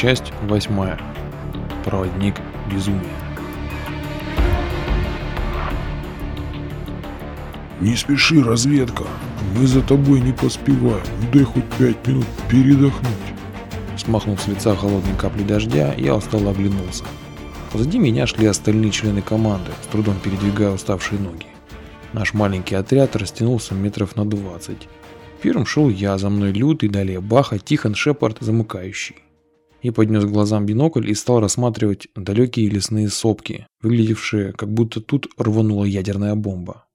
Часть восьмая. Проводник безумия. Не спеши, разведка. Мы за тобой не поспеваем. Дай хоть пять минут передохнуть. Смахнув с лица холодной капли дождя, я устало оглянулся. Позади меня шли остальные члены команды, с трудом передвигая уставшие ноги. Наш маленький отряд растянулся метров на 20. Первым шел я, за мной Лютый, далее Баха, Тихон, Шепард, замыкающий. Я поднес к глазам бинокль и стал рассматривать далекие лесные сопки, выглядевшие, как будто тут рванула ядерная бомба.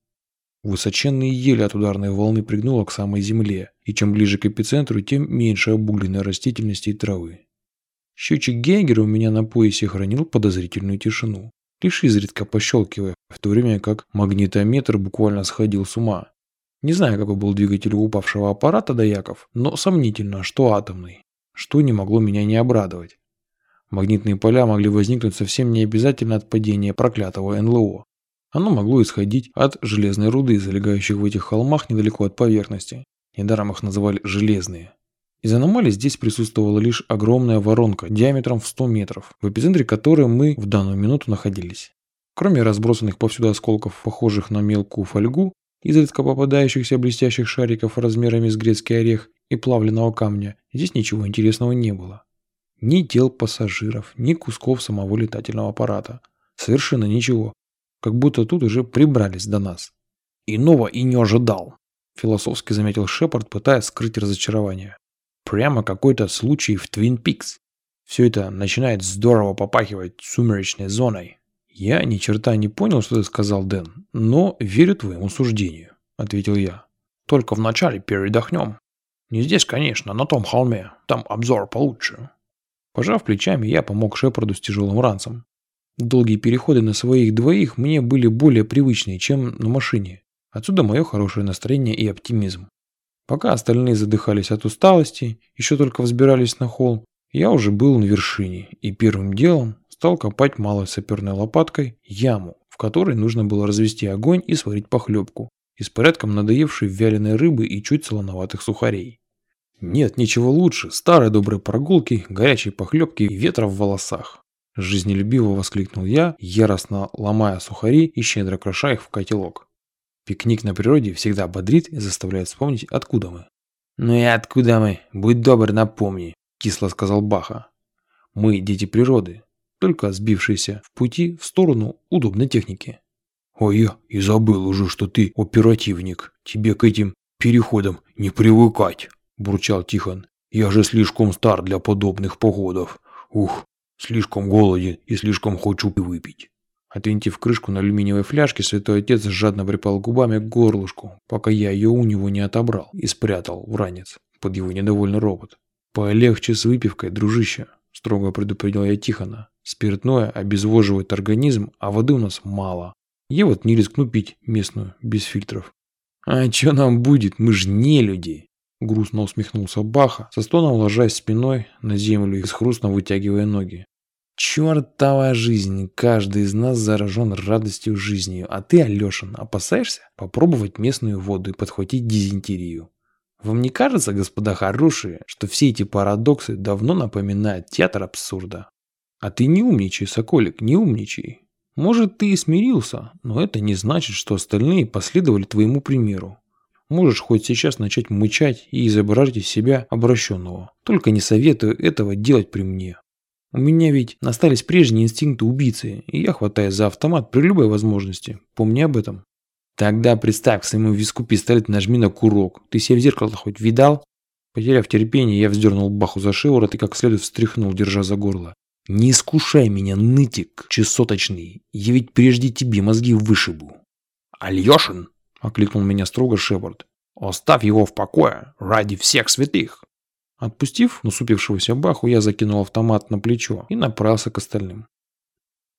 Высоченные ели от ударной волны пригнуло к самой земле, и чем ближе к эпицентру, тем меньше обугленной растительности и травы. Счетчик Гейгера у меня на поясе хранил подозрительную тишину, лишь изредка пощелкивая, в то время как магнитометр буквально сходил с ума. Не знаю, какой был двигатель упавшего аппарата Даяков, но сомнительно, что атомный, что не могло меня не обрадовать. Магнитные поля могли возникнуть совсем не обязательно от падения проклятого НЛО. Оно могло исходить от железной руды, залегающих в этих холмах недалеко от поверхности. Недаром их называли «железные». Из аномалий здесь присутствовала лишь огромная воронка диаметром в 100 метров, в эпицентре которой мы в данную минуту находились. Кроме разбросанных повсюду осколков, похожих на мелкую фольгу, изредка попадающихся блестящих шариков размерами с грецкий орех и плавленного камня, здесь ничего интересного не было. Ни тел пассажиров, ни кусков самого летательного аппарата. Совершенно ничего. Как будто тут уже прибрались до нас. «Иного и не ожидал», – философски заметил Шепард, пытаясь скрыть разочарование. Прямо какой-то случай в Твин Пикс. Все это начинает здорово попахивать сумеречной зоной. Я ни черта не понял, что ты сказал, Дэн, но верю твоему суждению, ответил я. Только вначале передохнем. Не здесь, конечно, на том холме. Там обзор получше. Пожав плечами, я помог Шепарду с тяжелым ранцем. Долгие переходы на своих двоих мне были более привычны, чем на машине. Отсюда мое хорошее настроение и оптимизм. Пока остальные задыхались от усталости, еще только взбирались на холм, я уже был на вершине и первым делом стал копать малой саперной лопаткой яму, в которой нужно было развести огонь и сварить похлебку из порядком надоевшей вяленой рыбы и чуть солоноватых сухарей. Нет ничего лучше старой доброй прогулки, горячей похлебки и ветра в волосах. Жизнелюбиво воскликнул я, яростно ломая сухари и щедро кроша их в котелок. Пикник на природе всегда бодрит и заставляет вспомнить, откуда мы. «Ну и откуда мы? Будь добр, напомни», – кисло сказал Баха. «Мы дети природы, только сбившиеся в пути в сторону удобной техники». «Ой, и забыл уже, что ты оперативник. Тебе к этим переходам не привыкать», – бурчал Тихон. «Я же слишком стар для подобных походов. Ух, слишком голоден и слишком хочу выпить». Отвинтив крышку на алюминиевой фляжке, святой отец жадно припал губами к горлышку, пока я ее у него не отобрал и спрятал в ранец под его недовольный робот. «Полегче с выпивкой, дружище», – строго предупредил я Тихона. «Спиртное обезвоживает организм, а воды у нас мало. Я вот не рискну пить местную, без фильтров». «А что нам будет? Мы ж не люди!» Грустно усмехнулся Баха, со стоном ложась спиной на землю и с хрустом вытягивая ноги. Чертова жизнь, каждый из нас заражен радостью жизнью, а ты, Алешин, опасаешься попробовать местную воду и подхватить дизентерию. Вам не кажется, господа хорошие, что все эти парадоксы давно напоминают театр абсурда? А ты не умничай, Соколик, не умничай. Может, ты и смирился, но это не значит, что остальные последовали твоему примеру. Можешь хоть сейчас начать мычать и изображать из себя обращенного. Только не советую этого делать при мне. У меня ведь остались прежние инстинкты убийцы, и я хватаюсь за автомат при любой возможности. Помни об этом. Тогда представь к своему виску пистолет нажми на курок. Ты себя в зеркало хоть видал? Потеряв терпение, я вздернул баху за шиворот и как следует встряхнул, держа за горло. «Не искушай меня, нытик чесоточный, я ведь прежде тебе мозги вышибу». «Альешин!» – окликнул меня строго Шепард. «Оставь его в покое, ради всех святых!» Отпустив насупившегося Баху, я закинул автомат на плечо и направился к остальным.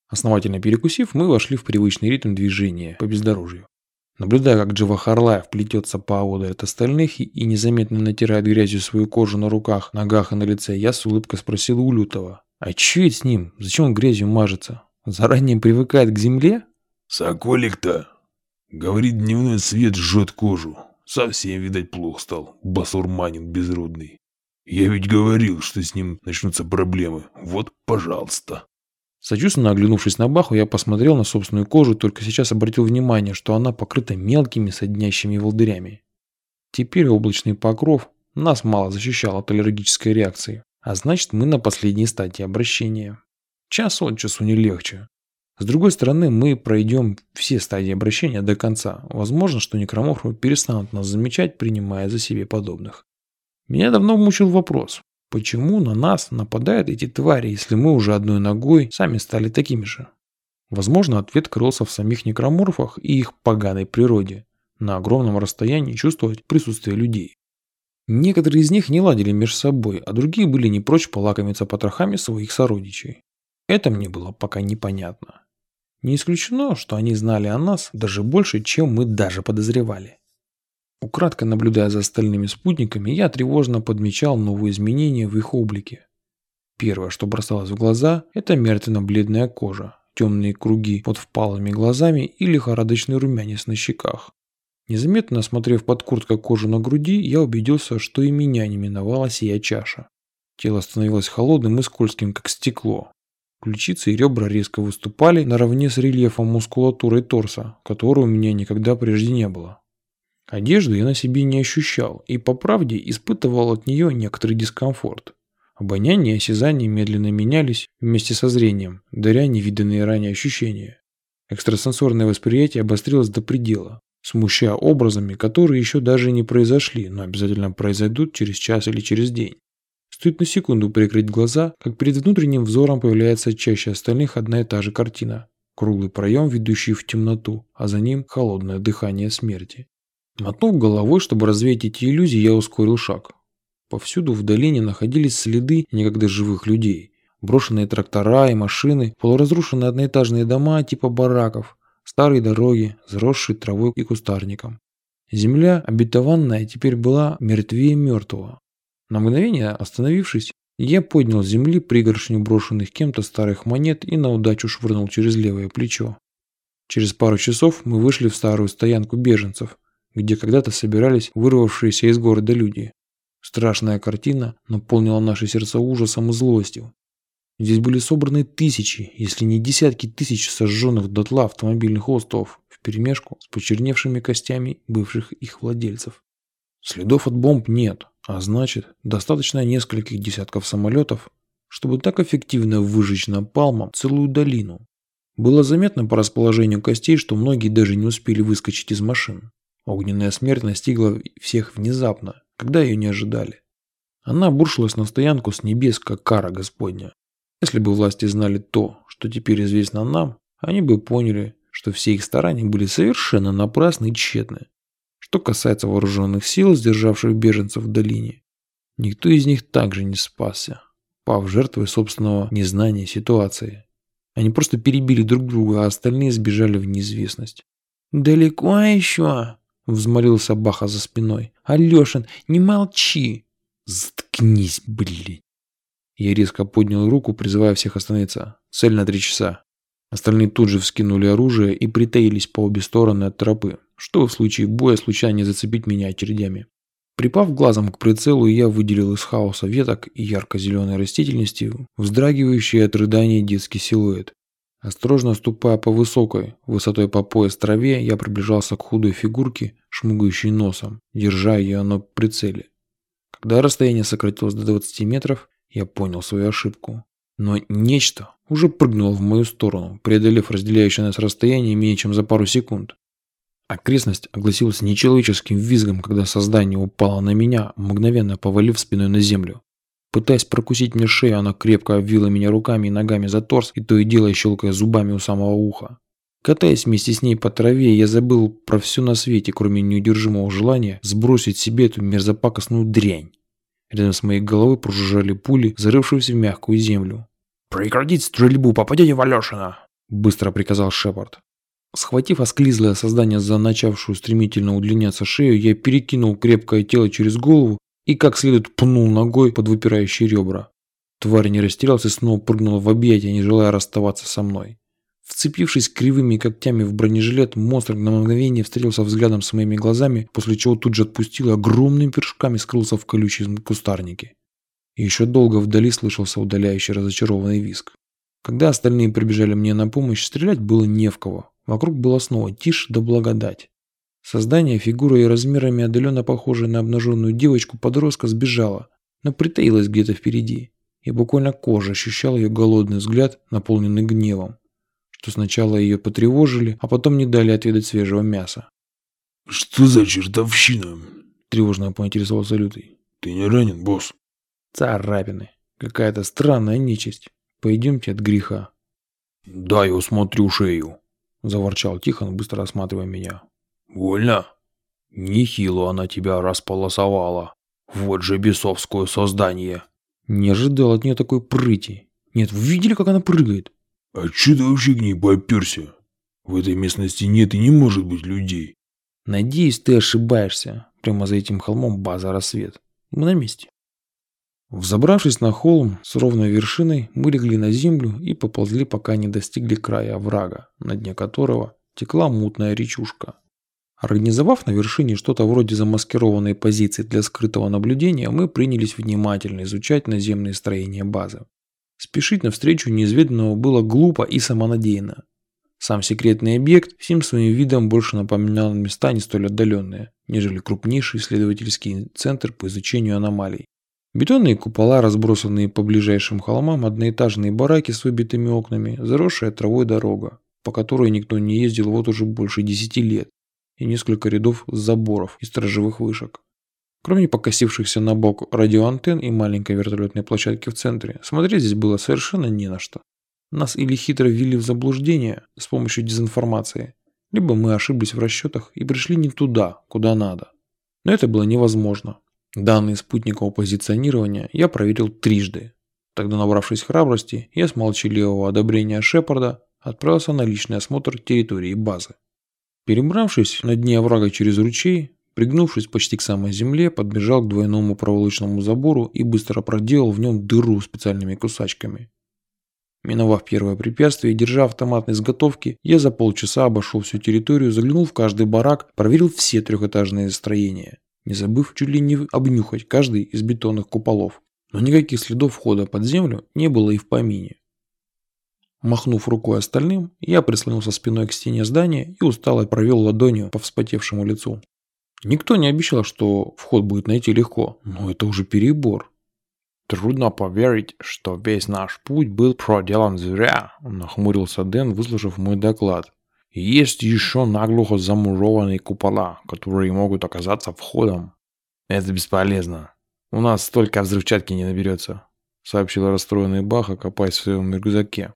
Основательно перекусив, мы вошли в привычный ритм движения по бездорожью. Наблюдая, как Джива Харлаев плетется поодаль от остальных и незаметно натирает грязью свою кожу на руках, ногах и на лице, я с улыбкой спросил у Лютого. «А это с ним? Зачем он грязью мажется? Заранее привыкает к земле?» «Соколик-то!» Говорит, дневной свет жжет кожу. Совсем, видать, плохо стал. Басурманин безродный. Я ведь говорил, что с ним начнутся проблемы. Вот, пожалуйста. Сочувственно оглянувшись на Баху, я посмотрел на собственную кожу, только сейчас обратил внимание, что она покрыта мелкими соднящими волдырями. Теперь облачный покров нас мало защищал от аллергической реакции, а значит мы на последней стадии обращения. Час от часу не легче. С другой стороны, мы пройдем все стадии обращения до конца. Возможно, что некроморфы перестанут нас замечать, принимая за себе подобных. Меня давно мучил вопрос, почему на нас нападают эти твари, если мы уже одной ногой сами стали такими же? Возможно, ответ крылся в самих некроморфах и их поганой природе. На огромном расстоянии чувствовать присутствие людей. Некоторые из них не ладили между собой, а другие были не прочь полакомиться потрохами своих сородичей. Это мне было пока непонятно. Не исключено, что они знали о нас даже больше, чем мы даже подозревали. Украдкой наблюдая за остальными спутниками, я тревожно подмечал новые изменения в их облике. Первое, что бросалось в глаза, это мертвенно-бледная кожа, темные круги под впалыми глазами и лихорадочный румянец на щеках. Незаметно осмотрев под курткой кожу на груди, я убедился, что и меня не миновала сия чаша. Тело становилось холодным и скользким, как стекло. Ключицы и ребра резко выступали наравне с рельефом мускулатуры торса, которой у меня никогда прежде не было. Одежду я на себе не ощущал и, по правде, испытывал от нее некоторый дискомфорт. Обоняние и осязание медленно менялись вместе со зрением, даря невиданные ранее ощущения. Экстрасенсорное восприятие обострилось до предела, смущая образами, которые еще даже не произошли, но обязательно произойдут через час или через день. Стоит на секунду прикрыть глаза, как перед внутренним взором появляется чаще остальных одна и та же картина. Круглый проем, ведущий в темноту, а за ним холодное дыхание смерти. Мотнув головой, чтобы развеять эти иллюзии, я ускорил шаг. Повсюду в долине находились следы некогда живых людей. Брошенные трактора и машины, полуразрушенные одноэтажные дома типа бараков, старые дороги, заросшие травой и кустарником. Земля, обетованная, теперь была мертвее мертвого. На мгновение остановившись, я поднял с земли пригоршню брошенных кем-то старых монет и на удачу швырнул через левое плечо. Через пару часов мы вышли в старую стоянку беженцев, где когда-то собирались вырвавшиеся из города люди. Страшная картина наполнила наши сердца ужасом и злостью. Здесь были собраны тысячи, если не десятки тысяч сожженных дотла автомобильных островов вперемешку с почерневшими костями бывших их владельцев. Следов от бомб нет, а значит, достаточно нескольких десятков самолетов, чтобы так эффективно выжечь напалмом целую долину. Было заметно по расположению костей, что многие даже не успели выскочить из машин. Огненная смерть настигла всех внезапно, когда ее не ожидали. Она обрушилась на стоянку с небес, как кара Господня. Если бы власти знали то, что теперь известно нам, они бы поняли, что все их старания были совершенно напрасны и тщетны. Что касается вооруженных сил, сдержавших беженцев в долине, никто из них также не спасся, пав жертвой собственного незнания ситуации. Они просто перебили друг друга, а остальные сбежали в неизвестность. «Далеко еще?» – взмолился Баха за спиной. «Алешин, не молчи!» «Заткнись, блин!» Я резко поднял руку, призывая всех остановиться. Цель на три часа. Остальные тут же вскинули оружие и притаились по обе стороны от тропы чтобы в случае боя случайно не зацепить меня очередями. Припав глазом к прицелу, я выделил из хаоса веток и ярко-зеленой растительности вздрагивающий от рыдания детский силуэт. Осторожно ступая по высокой, высотой по пояс траве, я приближался к худой фигурке, шмыгающей носом, держа ее на прицеле. Когда расстояние сократилось до 20 метров, я понял свою ошибку. Но нечто уже прыгнуло в мою сторону, преодолев разделяющее нас расстояние менее чем за пару секунд. Окрестность огласилась нечеловеческим визгом, когда создание упало на меня, мгновенно повалив спиной на землю. Пытаясь прокусить мне шею, она крепко обвила меня руками и ногами за торс и то и дело щелкая зубами у самого уха. Катаясь вместе с ней по траве, я забыл про все на свете, кроме неудержимого желания сбросить себе эту мерзопакостную дрянь. Рядом с моей головой прожужжали пули, зарывшиеся в мягкую землю. «Прекратить стрельбу, попадете в Алешина!» – быстро приказал Шепард. Схватив осклизлое создание за начавшую стремительно удлиняться шею, я перекинул крепкое тело через голову и как следует пнул ногой под выпирающие ребра. Тварь не растерялась и снова прыгнула в объятия, не желая расставаться со мной. Вцепившись кривыми когтями в бронежилет, монстр на мгновение встретился взглядом с моими глазами, после чего тут же отпустил и огромными першками скрылся в колючем кустарнике. Еще долго вдали слышался удаляющий разочарованный визг. Когда остальные прибежали мне на помощь, стрелять было не в кого. Вокруг было снова тишь да благодать. Создание фигурой и размерами отдаленно похожее на обнаженную девочку-подростка сбежало, но притаилось где-то впереди. И буквально кожа ощущала ее голодный взгляд, наполненный гневом, что сначала ее потревожили, а потом не дали отведать свежего мяса. «Что за чертовщина?» – тревожно поинтересовался Лютый. «Ты не ранен, босс?» «Царапины. Какая-то странная нечисть. Пойдемте от греха». «Дай усмотрю шею», – заворчал Тихон, быстро осматривая меня. «Вольно? Нехило она тебя располосовала. Вот же бесовское создание!» Не ожидал от нее такой прыти. Нет, вы видели, как она прыгает? «А че ты вообще к ней поперся? В этой местности нет и не может быть людей». «Надеюсь, ты ошибаешься. Прямо за этим холмом база «Рассвет». Мы на месте». Взобравшись на холм с ровной вершиной, мы легли на землю и поползли, пока не достигли края оврага, на дне которого текла мутная речушка. Организовав на вершине что-то вроде замаскированной позиции для скрытого наблюдения, мы принялись внимательно изучать наземные строения базы. Спешить навстречу неизведанного было глупо и самонадеянно. Сам секретный объект всем своим видом больше напоминал места не столь отдаленные, нежели крупнейший исследовательский центр по изучению аномалий. Бетонные купола, разбросанные по ближайшим холмам, одноэтажные бараки с выбитыми окнами, заросшая травой дорога, по которой никто не ездил вот уже больше десяти лет, и несколько рядов заборов и сторожевых вышек. Кроме покосившихся на бок радиоантенн и маленькой вертолетной площадки в центре, смотреть здесь было совершенно не на что. Нас или хитро ввели в заблуждение с помощью дезинформации, либо мы ошиблись в расчетах и пришли не туда, куда надо. Но это было невозможно. Данные спутникового позиционирования я проверил трижды. Тогда, набравшись храбрости, я с молчаливого одобрения Шепарда отправился на личный осмотр территории базы. Перебравшись на дне оврага через ручей, пригнувшись почти к самой земле, подбежал к двойному проволочному забору и быстро проделал в нем дыру специальными кусачками. Миновав первое препятствие и держа автомат на изготовке, я за полчаса обошел всю территорию, заглянул в каждый барак, проверил все трехэтажные строения, не забыв чуть ли не обнюхать каждый из бетонных куполов. Но никаких следов входа под землю не было и в помине. Махнув рукой остальным, я прислонился спиной к стене здания и устало провел ладонью по вспотевшему лицу. Никто не обещал, что вход будет найти легко, но это уже перебор. «Трудно поверить, что весь наш путь был проделан зря», – нахмурился Дэн, выслушав мой доклад. «Есть еще наглухо замурованные купола, которые могут оказаться входом». «Это бесполезно. У нас столько взрывчатки не наберется», – сообщил расстроенный Баха, копаясь в своем рюкзаке.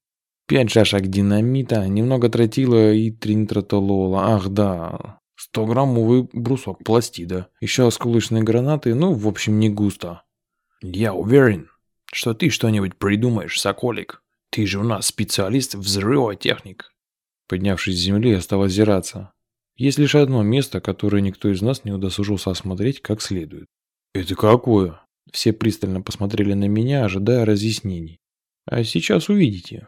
Пять шашек динамита, немного тротила и тринитротолола. Ах, да. 100-граммовый брусок пластида. Еще осколочные гранаты, ну, в общем, не густо. Я уверен, что ты что-нибудь придумаешь, Соколик. Ты же у нас специалист взрывотехник. Поднявшись с земли, я стал озираться. Есть лишь одно место, которое никто из нас не удосужился осмотреть как следует. Это какое? Все пристально посмотрели на меня, ожидая разъяснений. А сейчас увидите.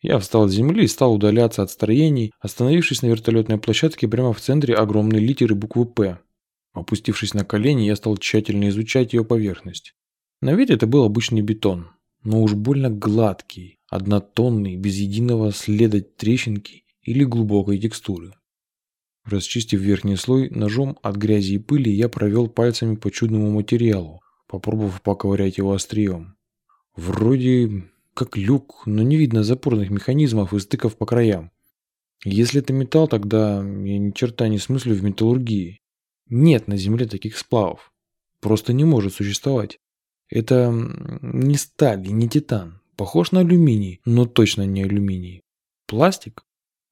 Я встал с земли и стал удаляться от строений, остановившись на вертолетной площадке прямо в центре огромной литеры буквы «П». Опустившись на колени, я стал тщательно изучать ее поверхность. На вид это был обычный бетон, но уж больно гладкий, однотонный, без единого следа трещинки или глубокой текстуры. Расчистив верхний слой ножом от грязи и пыли, я провел пальцами по чудному материалу, попробовав поковырять его острием. Вроде как люк, но не видно запорных механизмов и стыков по краям. Если это металл, тогда я ни черта не смыслю в металлургии. Нет на Земле таких сплавов. Просто не может существовать. Это не сталь и не титан. Похож на алюминий, но точно не алюминий. Пластик?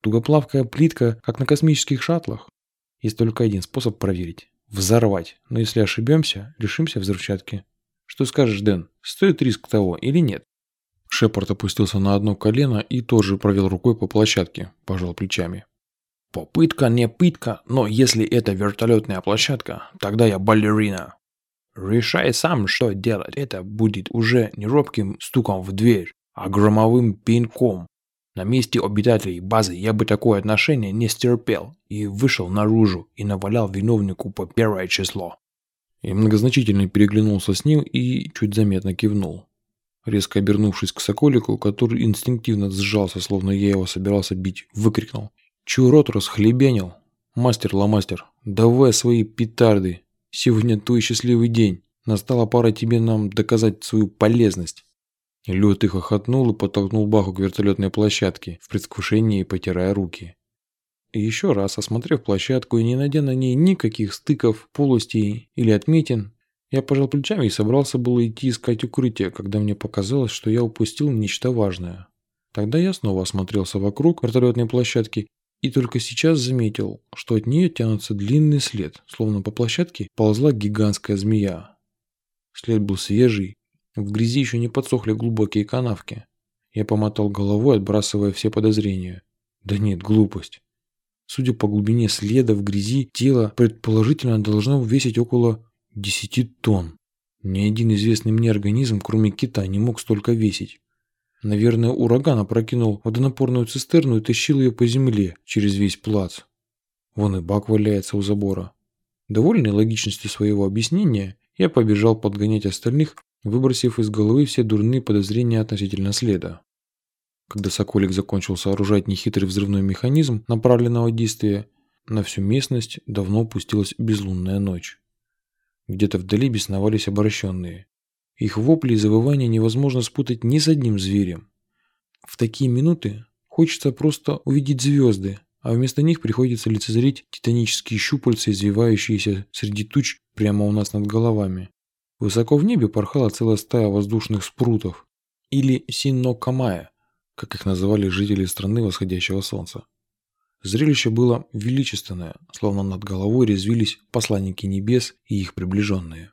Тугоплавкая плитка, как на космических шаттлах? Есть только один способ проверить. Взорвать. Но если ошибемся, лишимся взрывчатки. Что скажешь, Дэн? Стоит риск того или нет? Шепард опустился на одно колено и тоже провел рукой по площадке, пожал плечами. «Попытка не пытка, но если это вертолетная площадка, тогда я балерина. Решай сам, что делать. Это будет уже не робким стуком в дверь, а громовым пинком. На месте обитателей базы я бы такое отношение не стерпел и вышел наружу и навалял виновнику по первое число». Я многозначительно переглянулся с ним и чуть заметно кивнул. Резко обернувшись к Соколику, который инстинктивно сжался, словно я его собирался бить, выкрикнул. «Чё рот расхлебенил? Мастер-ломастер, давай свои петарды. Сегодня твой счастливый день. Настала пора тебе нам доказать свою полезность». Лед их охотнул и подтолкнул Баху к вертолетной площадке, в предвкушении потирая руки. Еще раз, осмотрев площадку и не найдя на ней никаких стыков, полостей или отметин, я пожал плечами и собрался было идти искать укрытие, когда мне показалось, что я упустил нечто важное. Тогда я снова осмотрелся вокруг вертолетной площадки и только сейчас заметил, что от нее тянется длинный след, словно по площадке ползла гигантская змея. След был свежий, в грязи еще не подсохли глубокие канавки. Я помотал головой, отбрасывая все подозрения. Да нет, глупость. Судя по глубине следа в грязи, тело предположительно должно весить около 10 тонн. Ни один известный мне организм, кроме кита, не мог столько весить. Наверное, ураган опрокинул водонапорную цистерну и тащил ее по земле через весь плац. Вон и бак валяется у забора. Довольный логичностью своего объяснения, я побежал подгонять остальных, выбросив из головы все дурные подозрения относительно следа. Когда Соколик закончил сооружать нехитрый взрывной механизм направленного действия, на всю местность давно опустилась безлунная ночь. Где-то вдали бесновались обращенные. Их вопли и завывания невозможно спутать ни с одним зверем. В такие минуты хочется просто увидеть звезды, а вместо них приходится лицезреть титанические щупальца, извивающиеся среди туч прямо у нас над головами. Высоко в небе порхала целая стая воздушных спрутов, или синнокамая, как их называли жители страны восходящего солнца. Зрелище было величественное, словно над головой резвились посланники небес и их приближенные.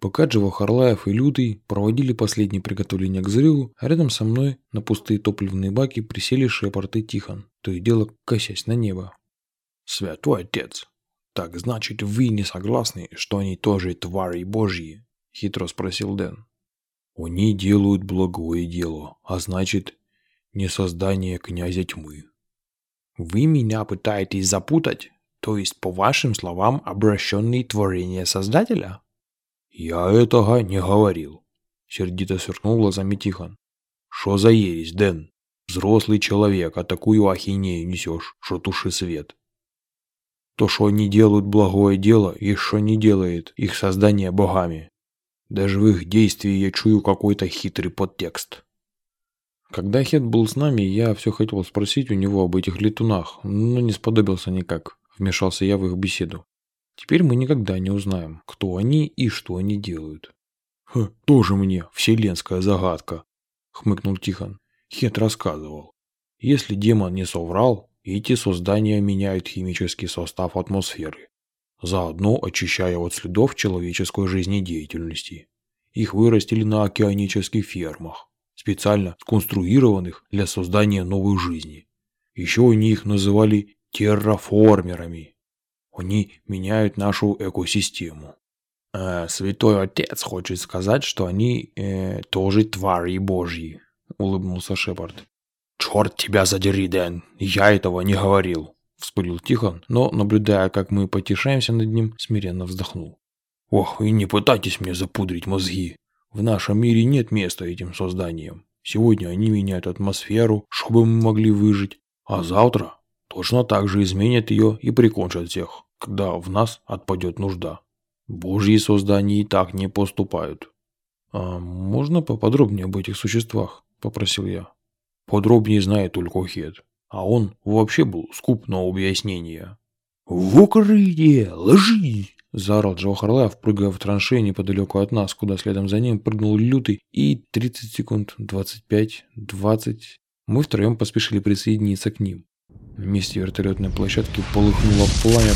Пока Джива Харлаев и Лютый проводили последние приготовления к взрыву, а рядом со мной на пустые топливные баки присели Шепард Тихон, то и дело косясь на небо. «Святой Отец, так значит вы не согласны, что они тоже твари божьи?» – хитро спросил Дэн. «Они делают благое дело, а значит, не создание князя тьмы». «Вы меня пытаетесь запутать? То есть, по вашим словам, обращенные творения Создателя?» «Я этого не говорил», — сердито сверкнул глазами Тихон. «Шо за ересь, Дэн? Взрослый человек, а такую ахинею несешь, что туши свет». То, что они делают благое дело, еще не делает их создание богами. Даже в их действии я чую какой-то хитрый подтекст. Когда Хет был с нами, я все хотел спросить у него об этих летунах, но не сподобился никак. Вмешался я в их беседу. Теперь мы никогда не узнаем, кто они и что они делают. Ха, тоже мне вселенская загадка, хмыкнул Тихон. Хет рассказывал. Если демон не соврал, эти создания меняют химический состав атмосферы, заодно очищая от следов человеческой жизнедеятельности. Их вырастили на океанических фермах, специально сконструированных для создания новой жизни. Еще они их называли терраформерами они меняют нашу экосистему. Э, Святой Отец хочет сказать, что они э, тоже твари божьи, улыбнулся Шепард. Черт тебя задери, Дэн, я этого не говорил, вспылил Тихон, но, наблюдая, как мы потешаемся над ним, смиренно вздохнул. Ох, и не пытайтесь мне запудрить мозги. В нашем мире нет места этим созданиям. Сегодня они меняют атмосферу, чтобы мы могли выжить, а завтра точно так же изменят ее и прикончат всех когда в нас отпадет нужда. Божьи создания и так не поступают. А можно поподробнее об этих существах? Попросил я. Подробнее знает только Хед. А он вообще был скуп на объяснение. «В укрытие! Ложи!» Заорал Джо Харлаев, прыгая в траншею неподалеку от нас, куда следом за ним прыгнул Лютый, и 30 секунд, 25, 20... Мы втроем поспешили присоединиться к ним. На месте вертолетной площадки полыхнуло пламя,